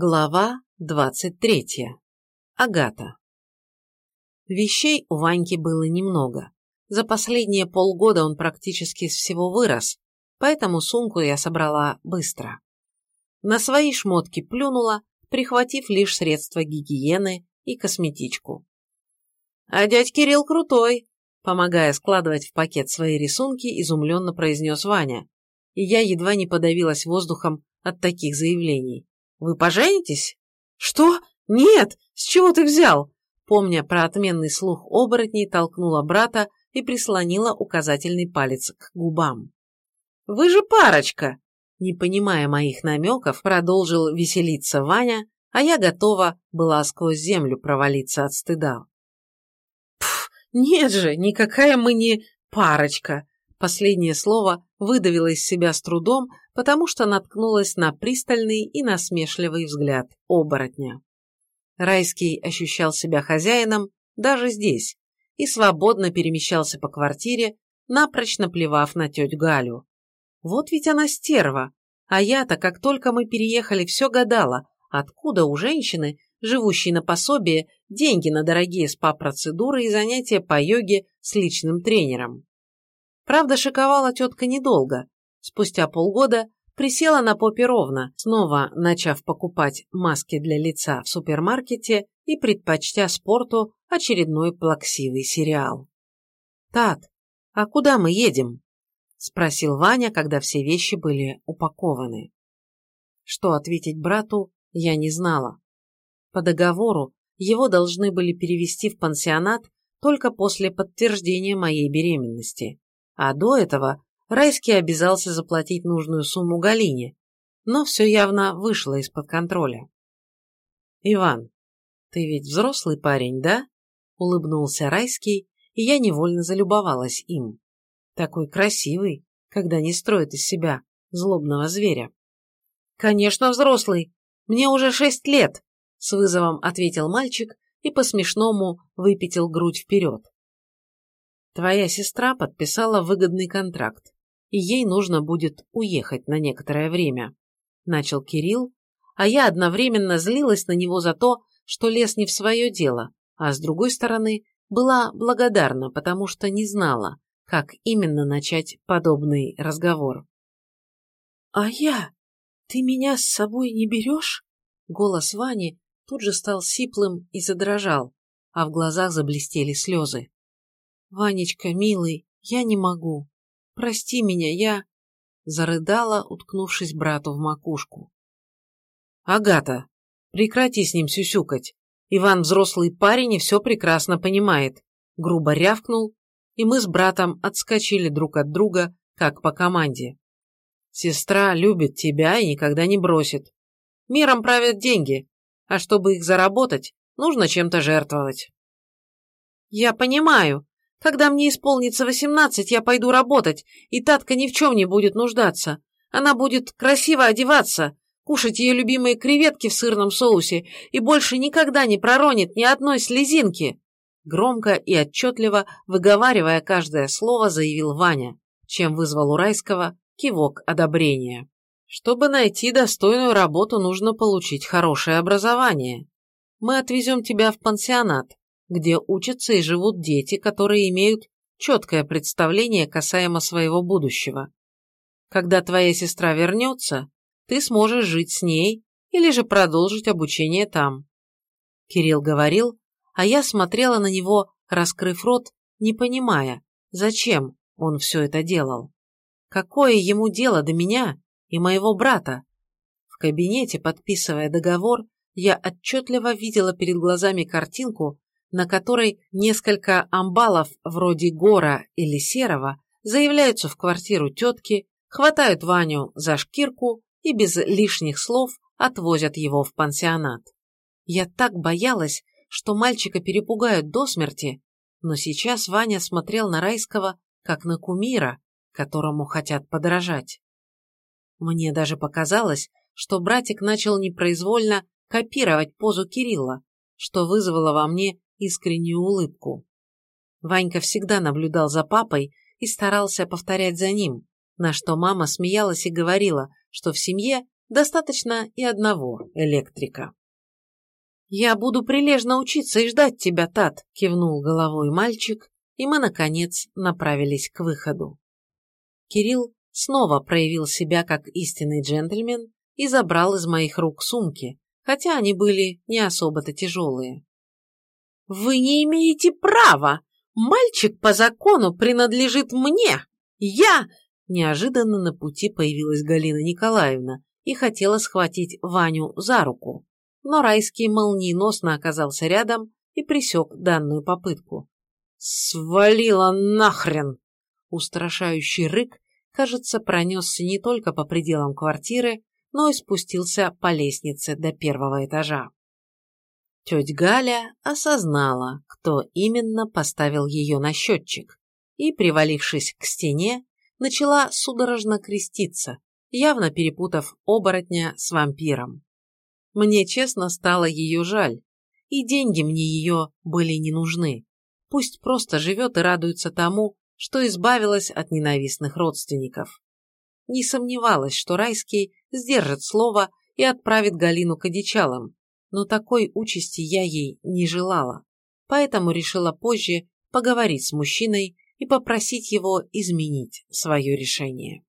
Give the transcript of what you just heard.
Глава двадцать третья. Агата. Вещей у Ваньки было немного. За последние полгода он практически из всего вырос, поэтому сумку я собрала быстро. На свои шмотки плюнула, прихватив лишь средства гигиены и косметичку. «А дядь Кирилл крутой!» Помогая складывать в пакет свои рисунки, изумленно произнес Ваня, и я едва не подавилась воздухом от таких заявлений. «Вы поженитесь?» «Что? Нет! С чего ты взял?» Помня про отменный слух оборотней, толкнула брата и прислонила указательный палец к губам. «Вы же парочка!» Не понимая моих намеков, продолжил веселиться Ваня, а я готова была сквозь землю провалиться от стыда. «Пф, нет же, никакая мы не парочка!» Последнее слово выдавила из себя с трудом, потому что наткнулась на пристальный и насмешливый взгляд оборотня. Райский ощущал себя хозяином даже здесь и свободно перемещался по квартире, напрочь наплевав на тетю Галю. Вот ведь она стерва, а я-то, как только мы переехали, все гадала, откуда у женщины, живущей на пособие, деньги на дорогие спа-процедуры и занятия по йоге с личным тренером. Правда, шиковала тетка недолго. Спустя полгода присела на попе ровно, снова начав покупать маски для лица в супермаркете и предпочтя спорту очередной плаксивый сериал. «Тат, а куда мы едем?» – спросил Ваня, когда все вещи были упакованы. Что ответить брату, я не знала. По договору его должны были перевести в пансионат только после подтверждения моей беременности. А до этого Райский обязался заплатить нужную сумму Галине, но все явно вышло из-под контроля. «Иван, ты ведь взрослый парень, да?» – улыбнулся Райский, и я невольно залюбовалась им. Такой красивый, когда не строит из себя злобного зверя. «Конечно, взрослый. Мне уже шесть лет», – с вызовом ответил мальчик и по-смешному выпятил грудь вперед. Твоя сестра подписала выгодный контракт, и ей нужно будет уехать на некоторое время. Начал Кирилл, а я одновременно злилась на него за то, что лез не в свое дело, а с другой стороны была благодарна, потому что не знала, как именно начать подобный разговор. «А я? Ты меня с собой не берешь?» Голос Вани тут же стал сиплым и задрожал, а в глазах заблестели слезы. «Ванечка, милый, я не могу. Прости меня, я...» Зарыдала, уткнувшись брату в макушку. «Агата, прекрати с ним сюсюкать. Иван взрослый парень и все прекрасно понимает», грубо рявкнул, и мы с братом отскочили друг от друга, как по команде. «Сестра любит тебя и никогда не бросит. Миром правят деньги, а чтобы их заработать, нужно чем-то жертвовать». «Я понимаю», когда мне исполнится восемнадцать, я пойду работать, и Татка ни в чем не будет нуждаться. Она будет красиво одеваться, кушать ее любимые креветки в сырном соусе и больше никогда не проронит ни одной слезинки. Громко и отчетливо, выговаривая каждое слово, заявил Ваня, чем вызвал у Райского кивок одобрения. Чтобы найти достойную работу, нужно получить хорошее образование. Мы отвезем тебя в пансионат где учатся и живут дети, которые имеют четкое представление касаемо своего будущего. Когда твоя сестра вернется, ты сможешь жить с ней или же продолжить обучение там. Кирилл говорил, а я смотрела на него, раскрыв рот, не понимая, зачем он все это делал. Какое ему дело до меня и моего брата? В кабинете, подписывая договор, я отчетливо видела перед глазами картинку, на которой несколько амбалов вроде Гора или Серого заявляются в квартиру тетки, хватают Ваню за шкирку и без лишних слов отвозят его в пансионат. Я так боялась, что мальчика перепугают до смерти, но сейчас Ваня смотрел на Райского, как на кумира, которому хотят подражать. Мне даже показалось, что братик начал непроизвольно копировать позу Кирилла, что вызвало во мне искреннюю улыбку. Ванька всегда наблюдал за папой и старался повторять за ним, на что мама смеялась и говорила, что в семье Достаточно и одного электрика. «Я буду прилежно учиться и ждать тебя, Тат», – кивнул головой мальчик, и мы, наконец, направились к выходу. Кирилл снова проявил себя как истинный джентльмен и забрал из моих рук сумки, хотя они были не особо-то тяжелые. «Вы не имеете права! Мальчик по закону принадлежит мне! Я...» Неожиданно на пути появилась Галина Николаевна и хотела схватить Ваню за руку но Райский молниеносно оказался рядом и пресек данную попытку. «Свалила нахрен!» Устрашающий рык, кажется, пронесся не только по пределам квартиры, но и спустился по лестнице до первого этажа. Тетя Галя осознала, кто именно поставил ее на счетчик, и, привалившись к стене, начала судорожно креститься, явно перепутав оборотня с вампиром. Мне честно стало ее жаль, и деньги мне ее были не нужны. Пусть просто живет и радуется тому, что избавилась от ненавистных родственников. Не сомневалась, что Райский сдержит слово и отправит Галину к одичалам, но такой участи я ей не желала, поэтому решила позже поговорить с мужчиной и попросить его изменить свое решение.